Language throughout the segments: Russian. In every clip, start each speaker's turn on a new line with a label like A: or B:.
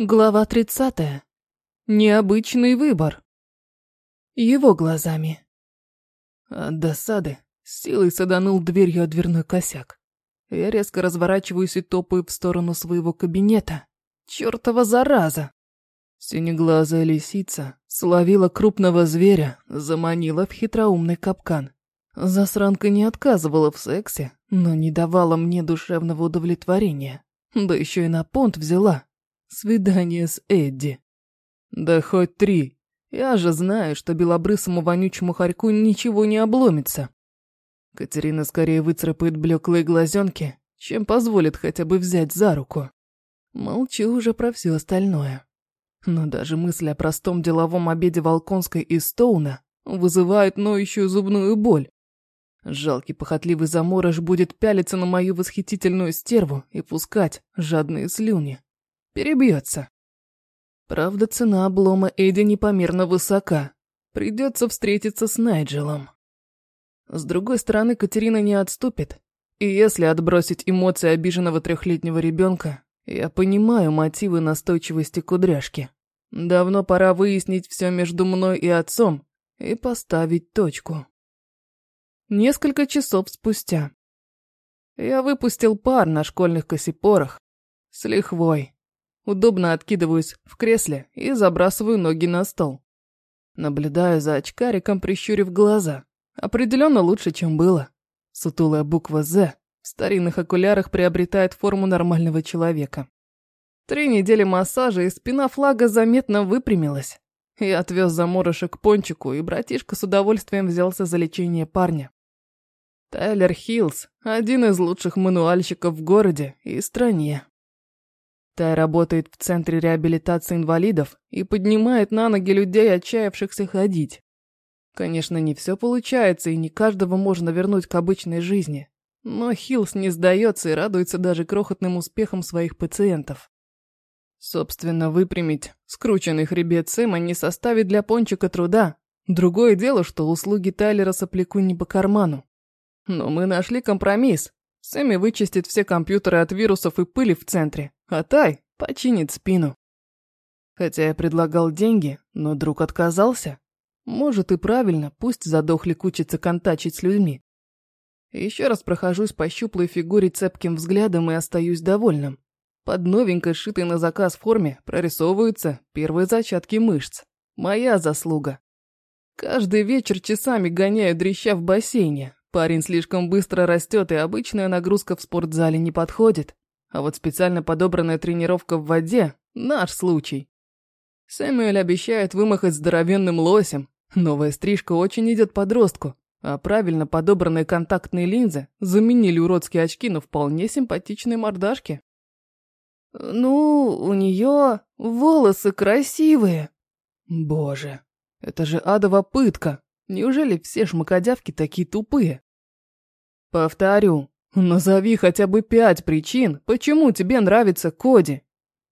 A: Глава 30. Необычный выбор. Его глазами. От досады силой саданул дверью о дверной косяк. Я резко разворачиваюсь и топаю в сторону своего кабинета. Чёртова зараза! Синеглазая лисица словила крупного зверя, заманила в хитроумный капкан. Засранка не отказывала в сексе, но не давала мне душевного удовлетворения. Да еще и на понт взяла. Свидание с Эдди. Да хоть три. Я же знаю, что белобрысому вонючему хорьку ничего не обломится. Катерина скорее выцарапает блеклые глазенки, чем позволит хотя бы взять за руку. Молчу уже про все остальное. Но даже мысль о простом деловом обеде Волконской и Стоуна вызывает ноющую зубную боль. Жалкий похотливый заморож будет пялиться на мою восхитительную стерву и пускать жадные слюни. Перебьется. Правда, цена облома Эдди непомерно высока. Придется встретиться с Найджелом. С другой стороны, Катерина не отступит. И если отбросить эмоции обиженного трехлетнего ребенка, я понимаю мотивы настойчивости кудряшки. Давно пора выяснить все между мной и отцом и поставить точку. Несколько часов спустя. Я выпустил пар на школьных косипорах. С лихвой. Удобно откидываюсь в кресле и забрасываю ноги на стол. Наблюдаю за очкариком, прищурив глаза. Определенно лучше, чем было. Сутулая буква «З» в старинных окулярах приобретает форму нормального человека. Три недели массажа, и спина флага заметно выпрямилась. Я отвез заморыша к пончику, и братишка с удовольствием взялся за лечение парня. Тайлер Хиллс – один из лучших мануальщиков в городе и стране. Тай работает в Центре реабилитации инвалидов и поднимает на ноги людей, отчаявшихся ходить. Конечно, не все получается, и не каждого можно вернуть к обычной жизни. Но Хиллс не сдается и радуется даже крохотным успехам своих пациентов. Собственно, выпрямить скрученный хребет Сэма не составит для Пончика труда. Другое дело, что услуги Тайлера сопляку не по карману. Но мы нашли компромисс. Сэмми вычистит все компьютеры от вирусов и пыли в центре, а Тай починит спину. Хотя я предлагал деньги, но друг отказался. Может и правильно, пусть задохли кучица контачить с людьми. Еще раз прохожусь по щуплой фигуре цепким взглядом и остаюсь довольным. Под новенькой, сшитой на заказ форме, прорисовываются первые зачатки мышц. Моя заслуга. Каждый вечер часами гоняю дрища в бассейне, Парень слишком быстро растет, и обычная нагрузка в спортзале не подходит. А вот специально подобранная тренировка в воде – наш случай. Сэмюэль обещает вымахать здоровенным лосем. Новая стрижка очень идет подростку, а правильно подобранные контактные линзы заменили уродские очки на вполне симпатичные мордашки. «Ну, у нее волосы красивые». «Боже, это же адова пытка!» Неужели все шмакодявки такие тупые? Повторю, назови хотя бы пять причин, почему тебе нравится Коди.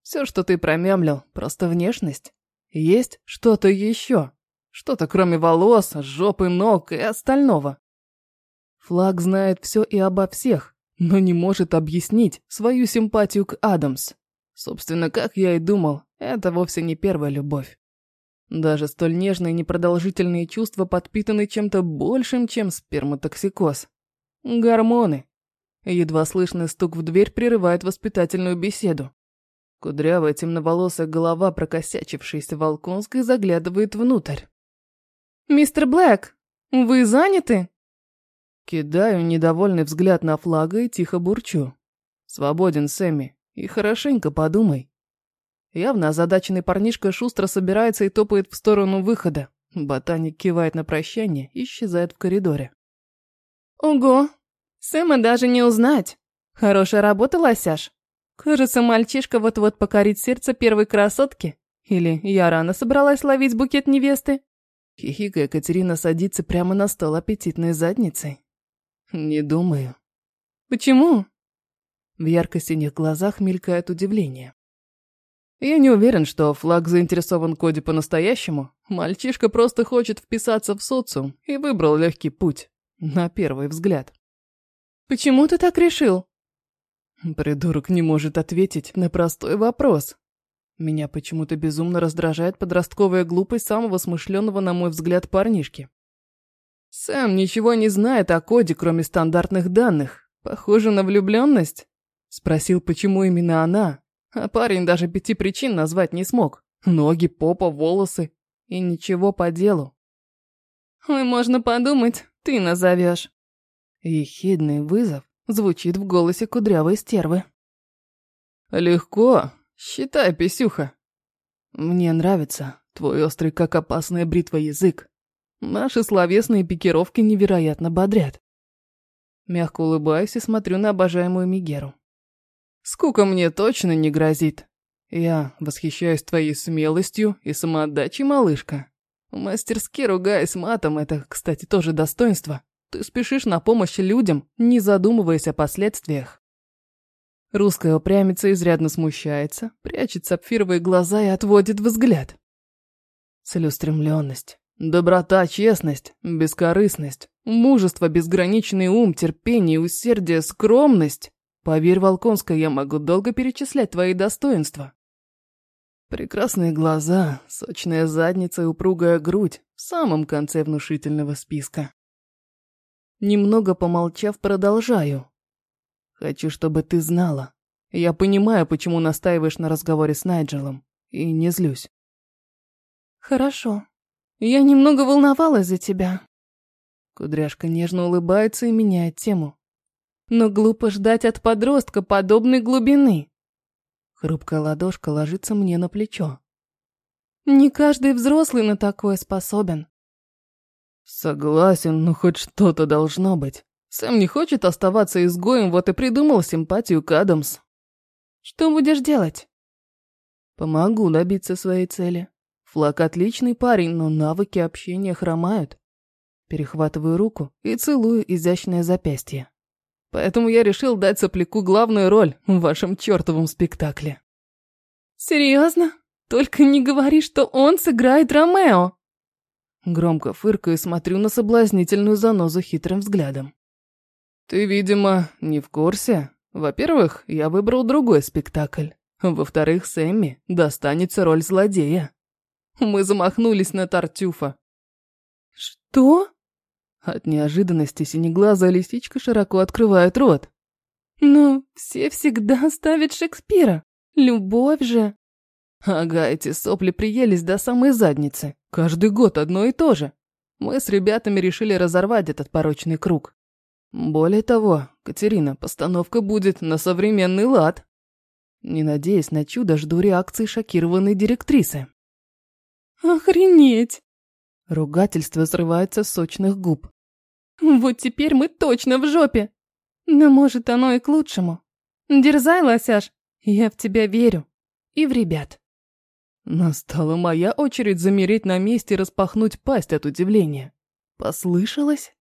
A: Все, что ты промямлил, просто внешность. Есть что-то еще. Что-то кроме волос, жопы, ног и остального. Флаг знает все и обо всех, но не может объяснить свою симпатию к Адамс. Собственно, как я и думал, это вовсе не первая любовь. Даже столь нежные непродолжительные чувства подпитаны чем-то большим, чем сперматоксикоз. Гормоны. Едва слышный стук в дверь прерывает воспитательную беседу. Кудрявая темноволосая голова, прокосячившаяся Волконской, заглядывает внутрь. «Мистер Блэк, вы заняты?» Кидаю недовольный взгляд на флага и тихо бурчу. «Свободен, Сэмми, и хорошенько подумай». Явно озадаченный парнишка шустро собирается и топает в сторону выхода. Ботаник кивает на прощание и исчезает в коридоре. Ого, Сэма даже не узнать. Хорошая работа, лосяш. Кажется, мальчишка вот-вот покорит сердце первой красотки. Или я рано собралась ловить букет невесты? Хихикая, Катерина садится прямо на стол аппетитной задницей. Не думаю. Почему? В ярко-синих глазах мелькает удивление. Я не уверен, что флаг заинтересован Коди по-настоящему. Мальчишка просто хочет вписаться в социум и выбрал легкий путь. На первый взгляд. «Почему ты так решил?» Придурок не может ответить на простой вопрос. Меня почему-то безумно раздражает подростковая глупость самого смышленого, на мой взгляд, парнишки. Сэм ничего не знает о коде, кроме стандартных данных. Похоже на влюбленность? Спросил, почему именно она. А парень даже пяти причин назвать не смог. Ноги, попа, волосы. И ничего по делу.
B: Ой, можно подумать, ты назовешь.
A: Ехидный вызов звучит в голосе кудрявой стервы. Легко, считай, писюха. Мне нравится твой острый, как опасная бритва, язык. Наши словесные пикировки невероятно бодрят. Мягко улыбаюсь и смотрю на обожаемую Мигеру. Скука мне точно не грозит. Я восхищаюсь твоей смелостью и самоотдачей, малышка. Мастерски ругаясь матом, это, кстати, тоже достоинство. Ты спешишь на помощь людям, не задумываясь о последствиях. Русская упрямица изрядно смущается, прячет сапфировые глаза и отводит взгляд. Целеустремленность, доброта, честность, бескорыстность, мужество, безграничный ум, терпение, усердие, скромность. Поверь, Волконская, я могу долго перечислять твои достоинства. Прекрасные глаза, сочная задница и упругая грудь в самом конце внушительного списка. Немного помолчав, продолжаю. Хочу, чтобы ты знала. Я понимаю, почему настаиваешь на разговоре с Найджелом, и не злюсь.
B: Хорошо. Я немного волновалась за тебя.
A: Кудряшка нежно улыбается и меняет тему. Но глупо ждать от подростка подобной глубины. Хрупкая ладошка ложится мне на плечо.
B: Не каждый взрослый на такое способен.
A: Согласен, но хоть что-то должно быть. Сэм не хочет оставаться изгоем, вот и придумал симпатию к Адамс.
B: Что будешь делать?
A: Помогу добиться своей цели. Флаг отличный парень, но навыки общения хромают. Перехватываю руку и целую изящное запястье. Поэтому я решил дать сопляку главную роль в вашем чертовом спектакле.
B: Серьезно? Только не говори, что он сыграет Ромео.
A: Громко фыркаю смотрю на соблазнительную занозу хитрым взглядом. Ты, видимо, не в курсе. Во-первых, я выбрал другой спектакль. Во-вторых, Сэмми достанется роль злодея. Мы замахнулись на Тартюфа.
B: Что?
A: От неожиданности синеглазая лисичка широко открывает рот.
B: Но все всегда ставят Шекспира. Любовь же.
A: Ага, эти сопли приелись до самой задницы. Каждый год одно и то же. Мы с ребятами решили разорвать этот порочный круг. Более того, Катерина, постановка будет на современный лад. Не надеясь на чудо, жду реакции шокированной директрисы.
B: Охренеть!
A: Ругательство срывается с сочных губ.
B: Вот теперь мы точно в жопе. Но может оно и к лучшему. Дерзай, лосяш, я в тебя верю. И в ребят.
A: Настала моя очередь замереть на месте и распахнуть пасть от удивления. Послышалось?